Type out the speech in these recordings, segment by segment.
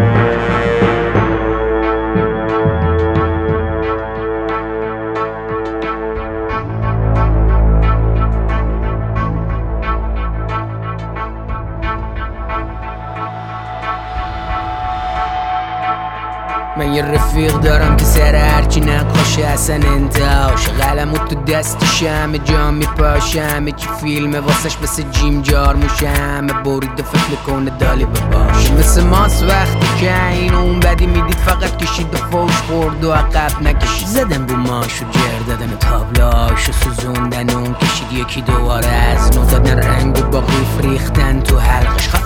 Thank you. من یه رفیق دارم که سر هرچی نقاشه اصلا انتهاش. قلم تو دستش همه جا میپاشه. همه چی فیلمه واسش مثل جیم جار موشه همه برید فکر میکنه دالی بباش مثل ماست وقتی که این اون بدی میدید فقط کشید و فوش خورد و عقب نکشید. زدن بو ماش و جر دادن تابلاش و سوزوندن اون کشید یکی دوباره از نو دادن رنگ و با ریختن تو حلقش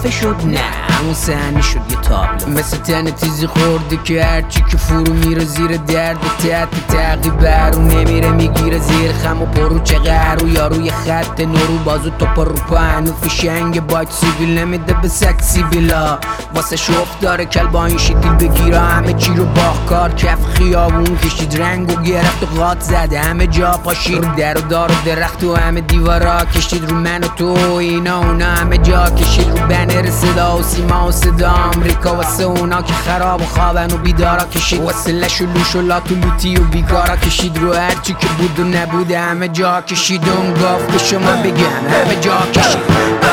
خفه شد نه همون سهنی شد یه تابلو مثل تن تیزی خورده که هرچی که فرو میره زیر درد تحت تعقیب برو نمیره میگیره زیر خم و پرو چه قهرو یا روی خط نورو بازو تو پر رو پهنو فیشنگ باید سیبیل نمیده به سک سیبیلا واسه شوف داره کل با این شکل بگیره همه چی رو باخکار کف خیابون کشید رنگ و گرفت و غاط زده همه جا پاشید در و دار و درخت و همه دیوارا کشید رو من و تو اینا اونا همه جا کشید رو بنر صدا و سیما و صدا امریکا واسه اونا که خراب و خوابن و بیدارا کشید. واسه لش و لوش و لات و لوتی و بیگارا کشید. رو هرچی که بود و نبوده همه جا کشید. اون گفت به شما بگم همه جا کشید.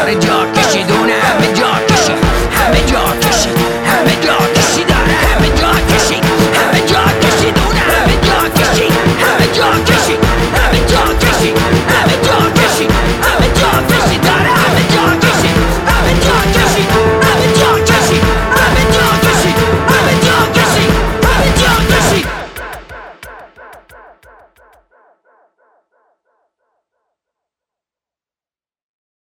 آره جا کشید. اون همه جا کشید.